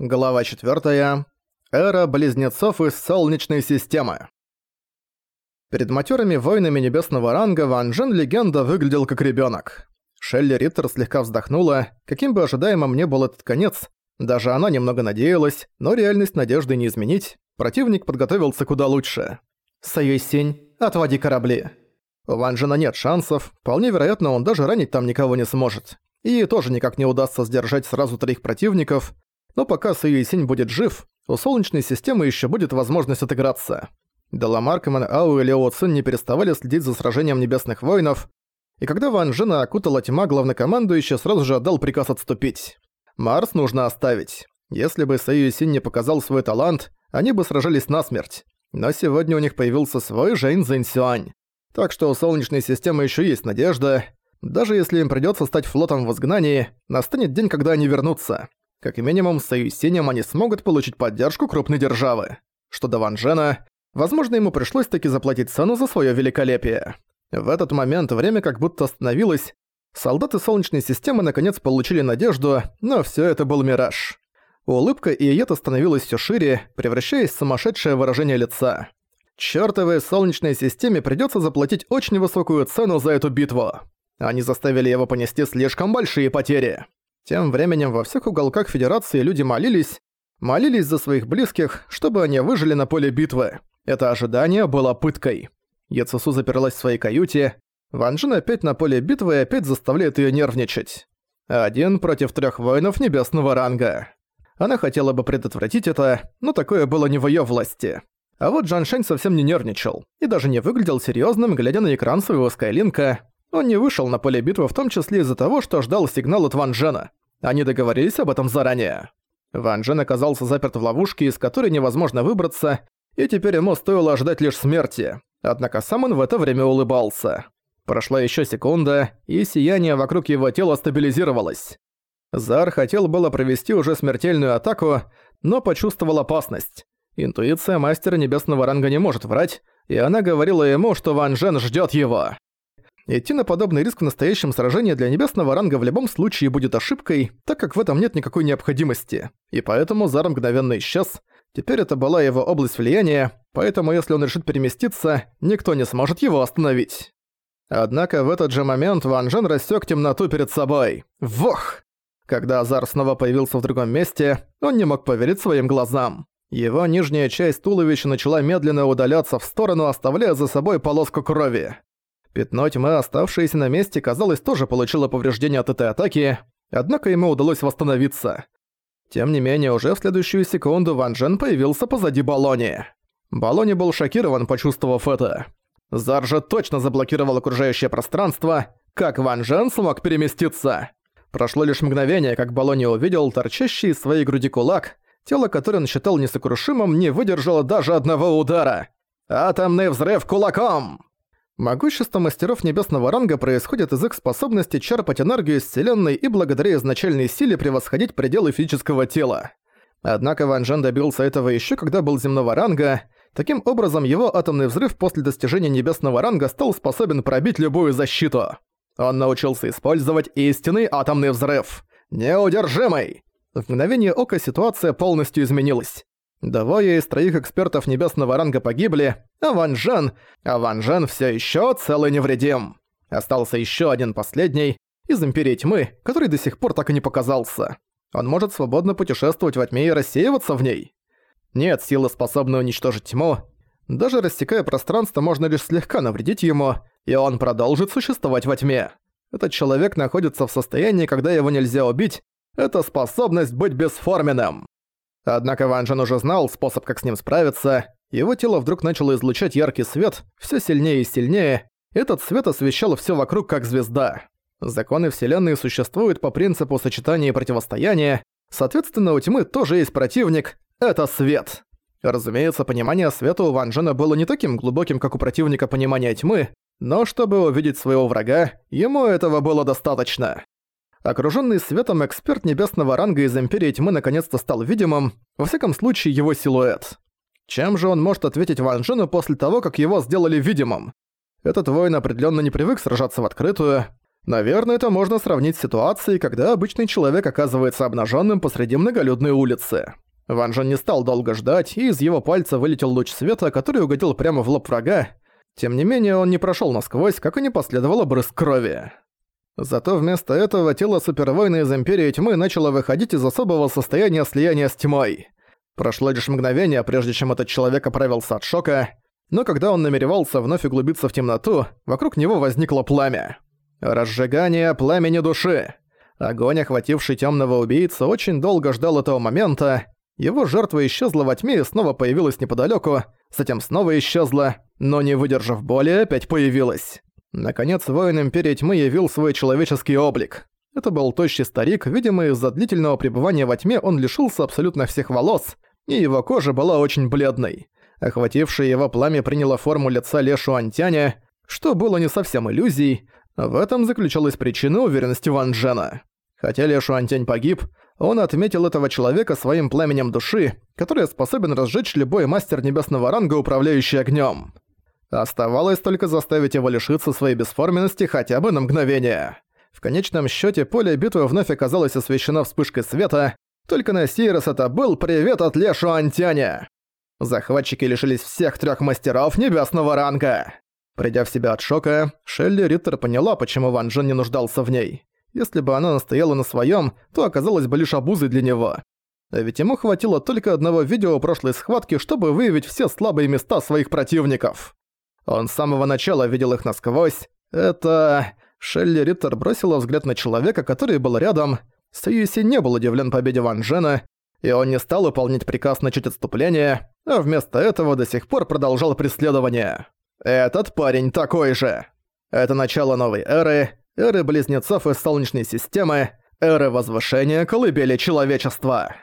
Глава 4. Эра близнецов из Солнечной системы. Перед матерыми воинами небесного ранга Ван Джен Легенда выглядел как ребенок. Шелли Риттер слегка вздохнула, каким бы ожидаемым ни был этот конец, даже она немного надеялась, но реальность надежды не изменить, противник подготовился куда лучше. «Союзь-сень, отводи корабли». У Ван Джена нет шансов, вполне вероятно, он даже ранить там никого не сможет. И тоже никак не удастся сдержать сразу троих противников, но пока Суюйсинь будет жив, у Солнечной системы еще будет возможность отыграться. Деламаркман, Ау и Лео Цин не переставали следить за сражением Небесных Воинов, и когда Ван Джена окутала тьма, главнокомандующий сразу же отдал приказ отступить. Марс нужно оставить. Если бы Саюсин не показал свой талант, они бы сражались насмерть. Но сегодня у них появился свой Жэнь Зэньсюань. Так что у Солнечной системы еще есть надежда. Даже если им придется стать флотом в изгнании, настанет день, когда они вернутся. Как минимум, Союзсинем они смогут получить поддержку крупной державы. Что до Ван Джена, возможно, ему пришлось таки заплатить цену за своё великолепие. В этот момент время как будто остановилось. Солдаты Солнечной системы наконец получили надежду, но всё это был мираж. Улыбка Иета становилась всё шире, превращаясь в сумасшедшее выражение лица. Чёртовой Солнечной системе придётся заплатить очень высокую цену за эту битву. Они заставили его понести слишком большие потери. Тем временем во всех уголках Федерации люди молились, молились за своих близких, чтобы они выжили на поле битвы. Это ожидание было пыткой. Яцесу заперлась в своей каюте, Ван Джин опять на поле битвы и опять заставляет её нервничать. Один против трёх воинов небесного ранга. Она хотела бы предотвратить это, но такое было не в её власти. А вот Джан Шань совсем не нервничал и даже не выглядел серьёзным, глядя на экран своего скайлинка. Он не вышел на поле битвы в том числе из-за того, что ждал сигнал от Ван Джена. Они договорились об этом заранее. Ван Джен оказался заперт в ловушке, из которой невозможно выбраться, и теперь ему стоило ожидать лишь смерти. Однако сам он в это время улыбался. Прошла еще секунда, и сияние вокруг его тела стабилизировалось. Зар хотел было провести уже смертельную атаку, но почувствовал опасность. Интуиция мастера небесного ранга не может врать, и она говорила ему, что Ван Джен ждет его. Идти на подобный риск в настоящем сражении для небесного ранга в любом случае будет ошибкой, так как в этом нет никакой необходимости. И поэтому Зар мгновенно исчез. Теперь это была его область влияния, поэтому если он решит переместиться, никто не сможет его остановить. Однако в этот же момент Ван Джен рассек темноту перед собой. Вох! Когда Азар снова появился в другом месте, он не мог поверить своим глазам. Его нижняя часть туловища начала медленно удаляться в сторону, оставляя за собой полоску крови. Пятно тьмы, оставшееся на месте, казалось, тоже получило повреждение от этой атаки, однако ему удалось восстановиться. Тем не менее, уже в следующую секунду Ван Джен появился позади Балони. Балони был шокирован, почувствовав это. Зар же точно заблокировал окружающее пространство, как Ван Джен смог переместиться. Прошло лишь мгновение, как Балони увидел торчащий из своей груди кулак, тело, которое он считал несокрушимым, не выдержало даже одного удара. «Атомный взрыв кулаком!» Могущество мастеров небесного ранга происходит из их способности черпать энергию из Вселенной и благодаря изначальной силе превосходить пределы физического тела. Однако Ван Джен добился этого еще когда был земного ранга. Таким образом, его атомный взрыв после достижения небесного ранга стал способен пробить любую защиту. Он научился использовать истинный атомный взрыв. Неудержимый! В мгновение ока ситуация полностью изменилась. Двое из троих экспертов небесного ранга погибли, а Ван Жен... А Ван Жен всё ещё целый невредим. Остался ещё один последний, из Империи Тьмы, который до сих пор так и не показался. Он может свободно путешествовать во тьме и рассеиваться в ней. Нет силы, способной уничтожить тьму. Даже рассекая пространство, можно лишь слегка навредить ему, и он продолжит существовать во тьме. Этот человек находится в состоянии, когда его нельзя убить. Это способность быть бесформенным. Однако Ван Джен уже знал способ, как с ним справиться. Его тело вдруг начало излучать яркий свет, все сильнее и сильнее. Этот свет освещал все вокруг как звезда. Законы Вселенной существуют по принципу сочетания и противостояния. Соответственно, у тьмы тоже есть противник — это свет. Разумеется, понимание света у Ван Джена было не таким глубоким, как у противника понимания тьмы, но чтобы увидеть своего врага, ему этого было достаточно. Окружённый светом эксперт небесного ранга из Империи Тьмы наконец-то стал видимым, во всяком случае его силуэт. Чем же он может ответить Ван Джену после того, как его сделали видимым? Этот воин определённо не привык сражаться в открытую. Наверное, это можно сравнить с ситуацией, когда обычный человек оказывается обнаженным посреди многолюдной улицы. Ван Жен не стал долго ждать, и из его пальца вылетел луч света, который угодил прямо в лоб врага. Тем не менее, он не прошел насквозь, как и не последовало брызг крови. Зато вместо этого тело супервойна из Империи Тьмы начало выходить из особого состояния слияния с тьмой. Прошло лишь мгновение, прежде чем этот человек оправился от шока, но когда он намеревался вновь углубиться в темноту, вокруг него возникло пламя. Разжигание пламени души. Огонь, охвативший темного убийцу, очень долго ждал этого момента. Его жертва исчезла во тьме и снова появилась неподалеку, затем снова исчезла, но не выдержав боли, опять появилась. Наконец, воин Империи Тьмы явил свой человеческий облик. Это был тощий старик, видимо, из-за длительного пребывания во тьме он лишился абсолютно всех волос, и его кожа была очень бледной. Охватившее его пламя приняло форму лица Лешу Антяня, что было не совсем иллюзией, в этом заключалась причина уверенности Ван Джена. Хотя Лешу Антянь погиб, он отметил этого человека своим пламенем души, который способен разжечь любой мастер небесного ранга, управляющий огнем. Оставалось только заставить его лишиться своей бесформенности хотя бы на мгновение. В конечном счете поле битвы вновь оказалось освещено вспышкой света, только на сей раз это был привет от Лешу Антяня. Захватчики лишились всех трех мастеров небесного ранга. Придя в себя от шока, Шелли Риттер поняла, почему Ван Джен не нуждался в ней. Если бы она настояла на своем, то оказалась бы лишь обузой для него. А ведь ему хватило только одного видео прошлой схватки, чтобы выявить все слабые места своих противников. Он с самого начала видел их насквозь. Это... Шелли Риттер бросила взгляд на человека, который был рядом. Сьюси не был удивлен победе Ван Джена, и он не стал выполнять приказ начать отступление, а вместо этого до сих пор продолжал преследование. Этот парень такой же. Это начало новой эры, эры близнецов из Солнечной системы, эры возвышения колыбели человечества.